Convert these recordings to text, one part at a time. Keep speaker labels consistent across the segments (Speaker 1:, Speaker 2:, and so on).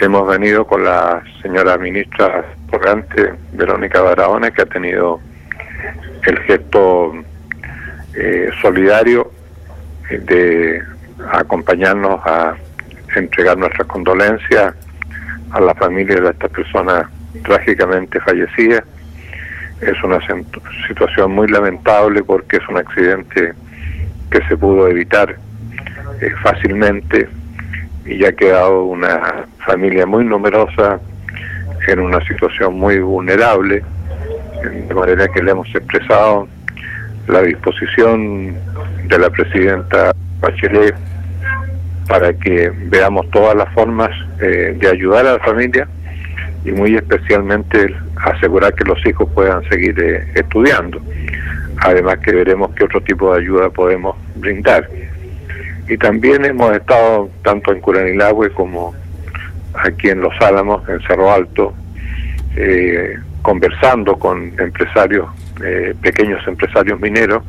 Speaker 1: hemos venido con la señora ministra Corrante, Verónica Barahona, que ha tenido el gesto eh, solidario de acompañarnos a entregar nuestras condolencias a la familia de estas personas trágicamente fallecidas. Es una situación muy lamentable porque es un accidente que se pudo evitar eh, fácilmente y ha quedado una familia muy numerosa en una situación muy vulnerable, de manera que le hemos expresado la disposición de la presidenta Bachelet para que veamos todas las formas eh, de ayudar a la familia y muy especialmente asegurar que los hijos puedan seguir eh, estudiando. Además que veremos qué otro tipo de ayuda podemos brindar. Y también hemos estado tanto en Curanilagüe como aquí en Los Álamos, en Cerro Alto, eh, conversando con empresarios, eh, pequeños empresarios mineros,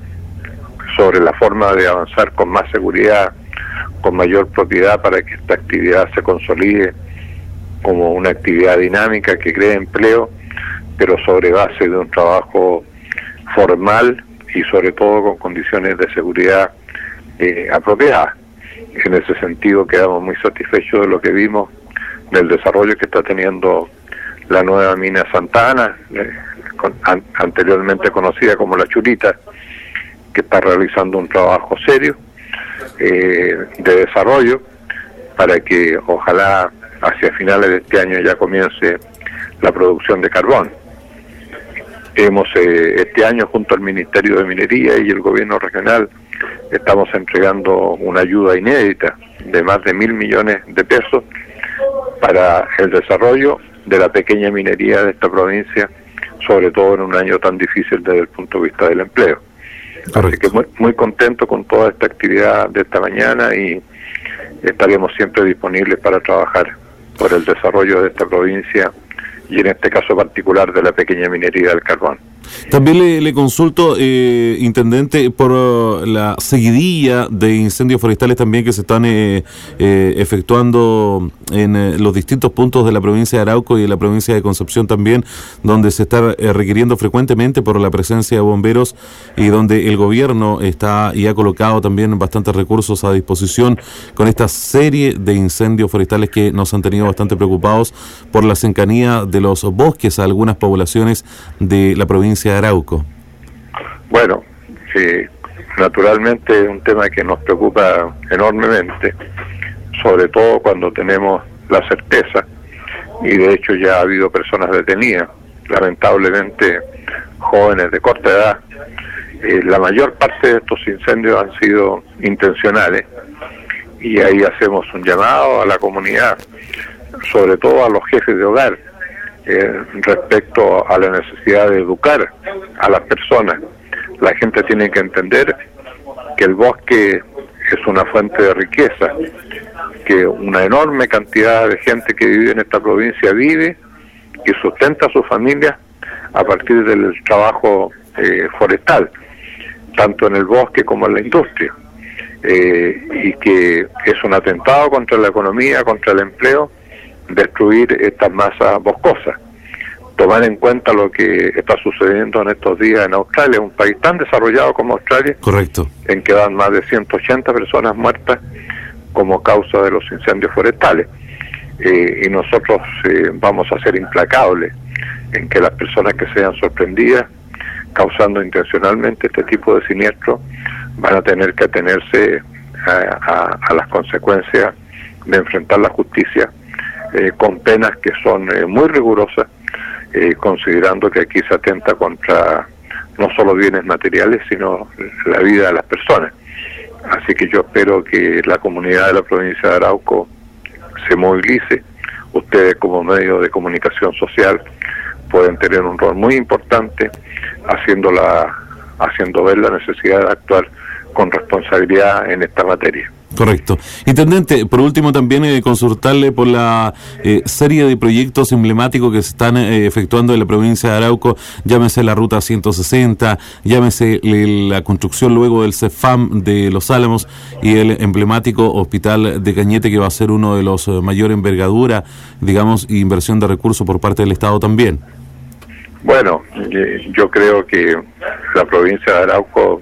Speaker 1: sobre la forma de avanzar con más seguridad, con mayor propiedad para que esta actividad se consolide como una actividad dinámica que cree empleo, pero sobre base de un trabajo formal y sobre todo con condiciones de seguridad eh, apropiadas. En ese sentido quedamos muy satisfechos de lo que vimos del desarrollo que está teniendo la nueva mina Santana, eh, anteriormente conocida como La Churita, que está realizando un trabajo serio eh, de desarrollo para que ojalá hacia finales de este año ya comience la producción de carbón. Hemos eh, este año junto al Ministerio de Minería y el Gobierno regional estamos entregando una ayuda inédita de más de mil millones de pesos para el desarrollo de la pequeña minería de esta provincia, sobre todo en un año tan difícil desde el punto de vista del empleo. Así que muy, muy contento con toda esta actividad de esta mañana y estaremos siempre disponibles para trabajar por el desarrollo de esta provincia y en este caso particular de la pequeña minería del carbón.
Speaker 2: También le, consulto, eh, intendente, por uh, la seguidilla de incendios forestales también que se están eh, eh, efectuando en los distintos puntos de la provincia de Arauco y de la provincia de Concepción también, donde se está requiriendo frecuentemente por la presencia de bomberos y donde el gobierno está y ha colocado también bastantes recursos a disposición con esta serie de incendios forestales que nos han tenido bastante preocupados por la cercanía de los bosques a algunas poblaciones de la provincia Arauco?
Speaker 1: Bueno, sí, naturalmente es un tema que nos preocupa enormemente, sobre todo cuando tenemos la certeza, y de hecho ya ha habido personas detenidas, lamentablemente jóvenes de corta edad. Eh, la mayor parte de estos incendios han sido intencionales y ahí hacemos un llamado a la comunidad, sobre todo a los jefes de hogar, eh, respecto a la necesidad de educar a las personas. La gente tiene que entender que el bosque es una fuente de riqueza, que una enorme cantidad de gente que vive en esta provincia vive y sustenta a su familia a partir del trabajo eh, forestal, tanto en el bosque como en la industria, eh, y que es un atentado contra la economía, contra el empleo, destruir estas masas boscosas. Tomar en cuenta lo que está sucediendo en estos días en Australia, un país tan desarrollado como Australia,
Speaker 2: correcto,
Speaker 1: en que dan más de 180 personas muertas como causa de los incendios forestales. Eh, y nosotros eh, vamos a ser implacables en que las personas que sean sorprendidas causando intencionalmente este tipo de siniestro van a tener que atenerse a las consecuencias de enfrentar la justicia eh, con penas que son eh, muy rigurosas, eh, considerando que aquí se atenta contra no solo bienes materiales, sino la vida de las personas. Así que yo espero que la comunidad de la provincia de Arauco se movilice. Ustedes como medio de comunicación social pueden tener un rol muy importante haciendo, la, haciendo ver la necesidad de actuar con responsabilidad en esta materia.
Speaker 2: Correcto. Intendente, por último también eh, consultarle por la eh, serie de proyectos emblemáticos que se están eh, efectuando en la provincia de Arauco, llámese la Ruta 160, llámese la construcción luego del CEFAM de Los Álamos y el emblemático Hospital de Cañete que va a ser uno de los mayor envergadura, digamos, inversión de recursos por parte del Estado también.
Speaker 1: Bueno, yo creo que la provincia de Arauco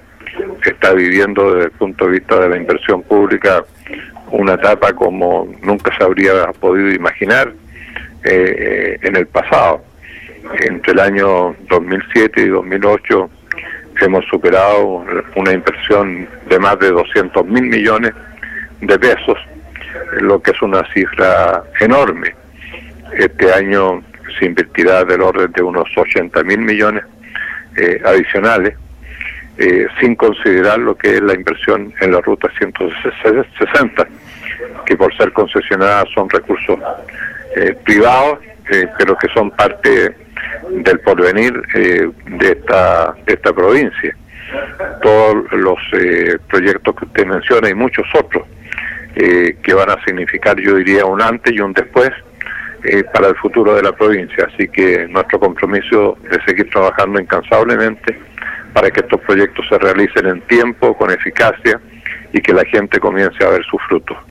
Speaker 1: está viviendo desde el punto de vista de la inversión pública una etapa como nunca se habría podido imaginar eh, en el pasado. Entre el año 2007 y 2008 hemos superado una inversión de más de 200 mil millones de pesos, lo que es una cifra enorme. Este año se invertirá del orden de unos 80 mil millones eh, adicionales eh, sin considerar lo que es la inversión en la ruta 160, que por ser concesionada son recursos eh, privados, eh, pero que son parte del porvenir de, esta, de esta provincia. Todos los proyectos que usted menciona y muchos otros que van a significar, yo diría, un antes y un después para el futuro de la provincia. Así que nuestro compromiso de seguir trabajando incansablemente para que estos proyectos se realicen en tiempo, con eficacia y que la gente comience a ver sus frutos.